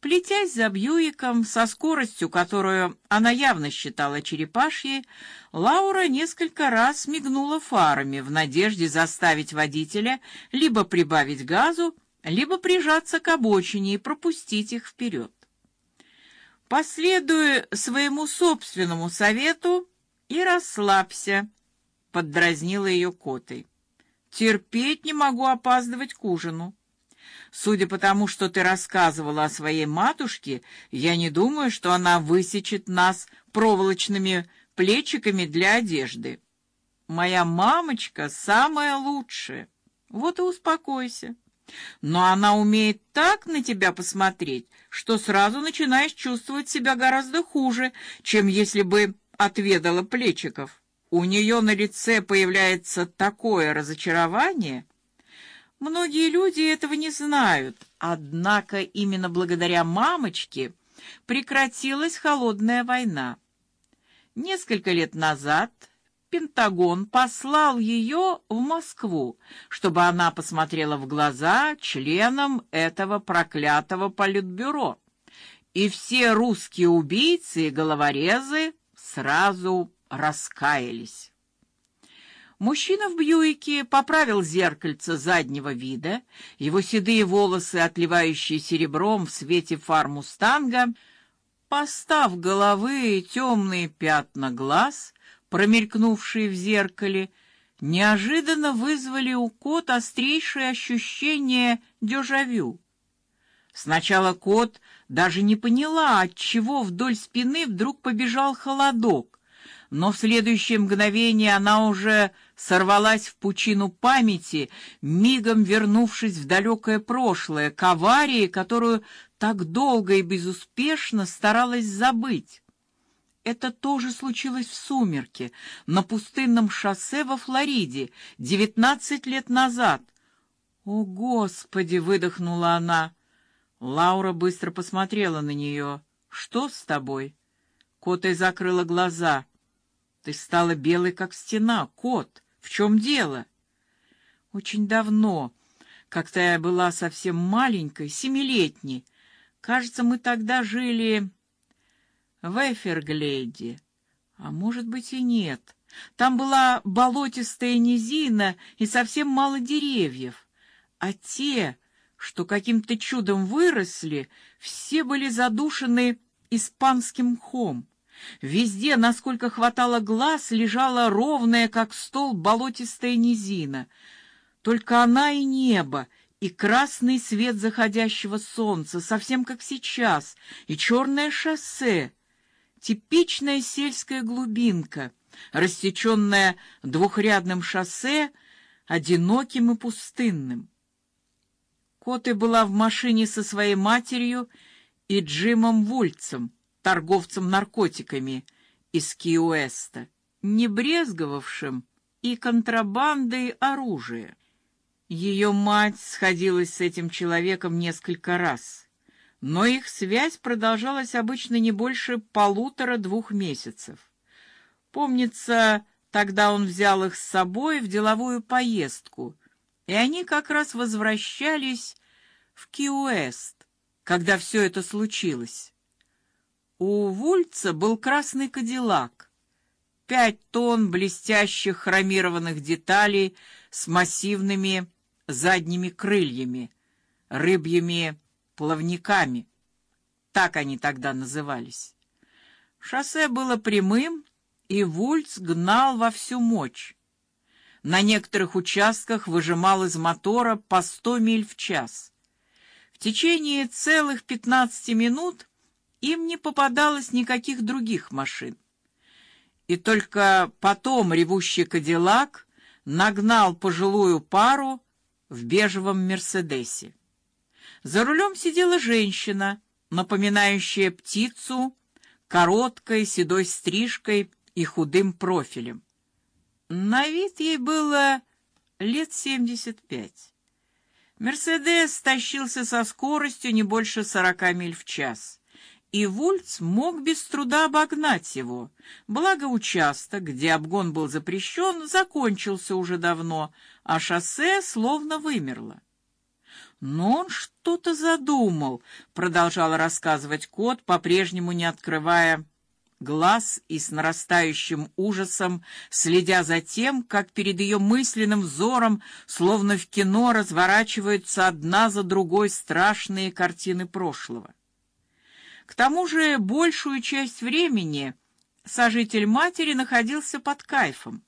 Плетясь за Бьюиком со скоростью, которую она явно считала черепашьей, Лаура несколько раз мигнула фарами в надежде заставить водителя либо прибавить газу, либо прижаться к обочине и пропустить их вперед. Последуя своему собственному совету и расслабься, поддразнила ее котой. Терпеть не могу опаздывать к ужину. Судя по тому, что ты рассказывала о своей матушке, я не думаю, что она высечет нас проволочными плечиками для одежды. Моя мамочка самая лучшая. Вот и успокойся. Но она умеет так на тебя посмотреть, что сразу начинаешь чувствовать себя гораздо хуже, чем если бы отведала плечиков. У нее на лице появляется такое разочарование, Многие люди этого не знают, однако именно благодаря мамочке прекратилась холодная война. Несколько лет назад Пентагон послал ее в Москву, чтобы она посмотрела в глаза членам этого проклятого политбюро. И все русские убийцы и головорезы сразу раскаялись. Мужчина в Бьюике поправил зеркальце заднего вида, его седые волосы, отливающие серебром в свете фар Мустанга, постав головы темные пятна глаз, промелькнувшие в зеркале, неожиданно вызвали у кот острейшее ощущение дежавю. Сначала кот даже не поняла, от чего вдоль спины вдруг побежал холодок, но в следующее мгновение она уже сорвалась в пучину памяти, мигом вернувшись в далекое прошлое, к аварии, которую так долго и безуспешно старалась забыть. Это тоже случилось в сумерки на пустынном шоссе во Флориде девятнадцать лет назад. О, господи, выдохнула она. Лаура быстро посмотрела на нее. Что с тобой? Кота закрыла глаза. Ты стала белой как стена, кот. В чем дело? Очень давно, когда я была совсем маленькой, семилетней. Кажется, мы тогда жили в Эферглейде. А может быть и нет. Там была болотистая низина и совсем мало деревьев. А те, что каким-то чудом выросли, все были задушены испанским мхом. Везде, насколько хватало глаз, лежала ровная, как стол, болотистая низина. Только она и небо, и красный свет заходящего солнца, совсем как сейчас, и черное шоссе, типичная сельская глубинка, рассеченная двухрядным шоссе, одиноким и пустынным. Коты была в машине со своей матерью и Джимом Вульцем торговцем наркотиками из Киуэста, не брезговавшим и контрабандой оружия. Ее мать сходилась с этим человеком несколько раз, но их связь продолжалась обычно не больше полутора-двух месяцев. Помнится, тогда он взял их с собой в деловую поездку, и они как раз возвращались в Киуэст, когда все это случилось. У Вульца был красный кадиллак, пять тонн блестящих хромированных деталей с массивными задними крыльями, рыбьими плавниками. Так они тогда назывались. Шоссе было прямым, и Вульц гнал во всю мощь. На некоторых участках выжимал из мотора по сто миль в час. В течение целых пятнадцати минут им не попадалось никаких других машин. И только потом ревущий Кадиллак нагнал пожилую пару в бежевом Мерседесе. За рулем сидела женщина, напоминающая птицу, короткой седой стрижкой и худым профилем. На вид ей было лет семьдесят пять. Мерседес тащился со скоростью не больше сорока миль в час и Вульц мог без труда обогнать его. Благо участок, где обгон был запрещен, закончился уже давно, а шоссе словно вымерло. Но он что-то задумал, продолжал рассказывать кот, по-прежнему не открывая глаз и с нарастающим ужасом следя за тем, как перед ее мысленным взором, словно в кино, разворачиваются одна за другой страшные картины прошлого. К тому же большую часть времени сожитель матери находился под кайфом.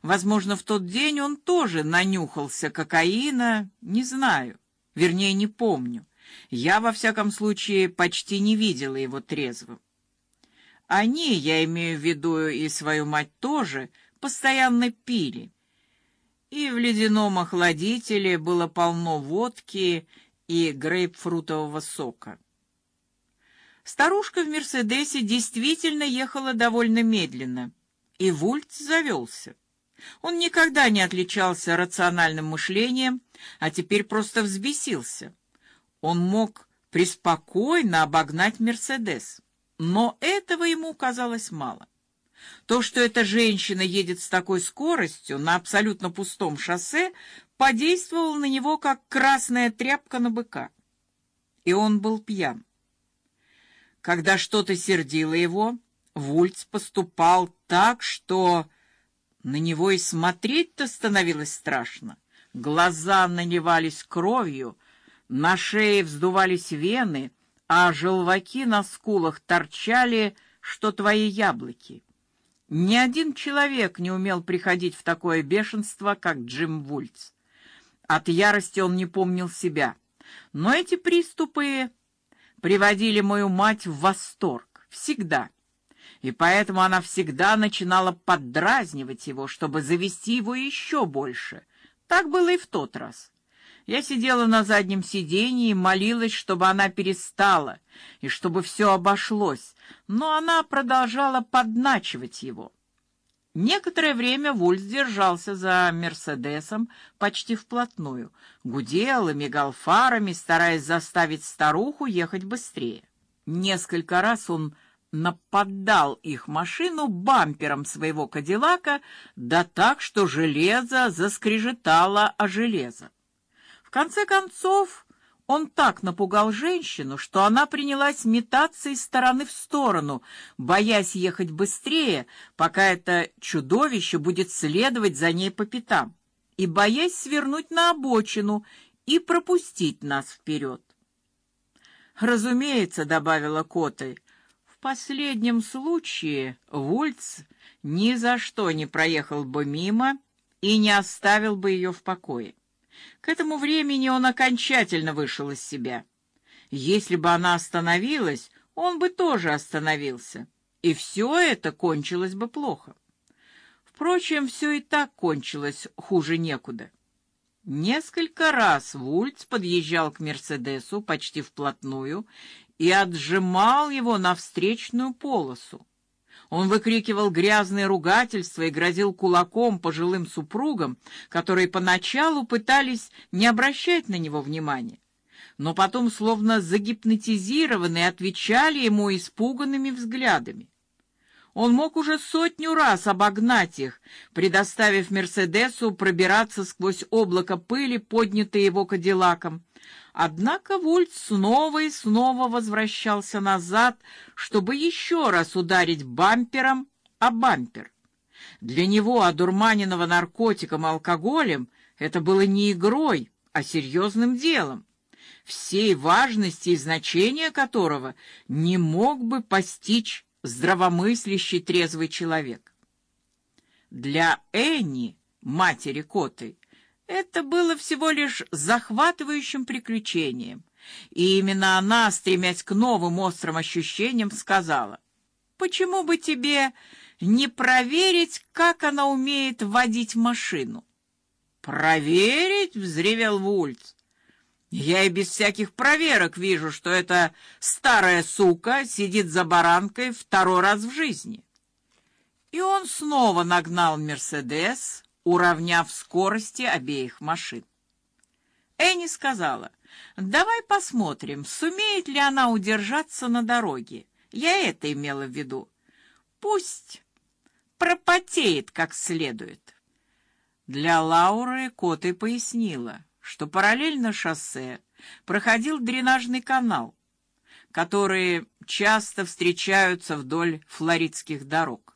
Возможно, в тот день он тоже нанюхался кокаина, не знаю. Вернее, не помню. Я во всяком случае почти не видела его трезвым. Они, я имею в виду и свою мать тоже, постоянно пили. И в ледяном охладителе было полно водки и грейпфрутового сока. Старушка в Мерседесе действительно ехала довольно медленно, и Вульц завелся. Он никогда не отличался рациональным мышлением, а теперь просто взбесился. Он мог преспокойно обогнать Мерседес, но этого ему казалось мало. То, что эта женщина едет с такой скоростью на абсолютно пустом шоссе, подействовало на него как красная тряпка на быка. И он был пьян. Когда что-то сердило его, Вульц поступал так, что на него и смотреть-то становилось страшно. Глаза наливались кровью, на шее вздувались вены, а желваки на скулах торчали, что твои яблоки. Ни один человек не умел приходить в такое бешенство, как Джим Вульц. От ярости он не помнил себя, но эти приступы приводили мою мать в восторг всегда и поэтому она всегда начинала поддразнивать его, чтобы завести его еще больше. Так было и в тот раз. Я сидела на заднем сиденье и молилась, чтобы она перестала и чтобы все обошлось, но она продолжала подначивать его. Некоторое время Вульс держался за Мерседесом почти вплотную, гудел и мигал фарами, стараясь заставить старуху ехать быстрее. Несколько раз он нападал их машину бампером своего Кадиллака, да так, что железо заскрежетало о железо. В конце концов, он так напугал женщину, что она принялась метаться из стороны в сторону, боясь ехать быстрее, пока это чудовище будет следовать за ней по пятам, и боясь свернуть на обочину и пропустить нас вперед. Разумеется, добавила Коты, в последнем случае Вульц ни за что не проехал бы мимо и не оставил бы ее в покое. К этому времени он окончательно вышел из себя. Если бы она остановилась, он бы тоже остановился, и все это кончилось бы плохо. Впрочем, все и так кончилось хуже некуда. Несколько раз Вульц подъезжал к Мерседесу почти вплотную и отжимал его на встречную полосу. Он выкрикивал грязные ругательства и грозил кулаком пожилым супругам, которые поначалу пытались не обращать на него внимания, но потом словно загипнотизированные отвечали ему испуганными взглядами. Он мог уже сотню раз обогнать их, предоставив Мерседесу пробираться сквозь облако пыли, поднятое его Кадиллаком, Однако Вульт снова и снова возвращался назад, чтобы еще раз ударить бампером о бампер. Для него, одурманенного наркотиком и алкоголем, это было не игрой, а серьезным делом, всей важности и значения которого не мог бы постичь здравомыслящий трезвый человек. Для Энни, матери Коты, это было всего лишь захватывающим приключением, и именно она, стремясь к новым острым ощущениям, сказала: "Почему бы тебе не проверить, как она умеет водить машину?" "Проверить?" взревел Вульц. "Я и без всяких проверок вижу, что эта старая сука сидит за баранкой второй раз в жизни." И он снова нагнал Мерседес, уравняв скорости обеих машин. Энни сказала: "Давай посмотрим, сумеет ли она удержаться на дороге. Я это имела в виду. Пусть пропотеет как следует". Для Лауры Коты пояснила, что параллельно шоссе проходил дренажный канал, которые часто встречаются вдоль флоридских дорог.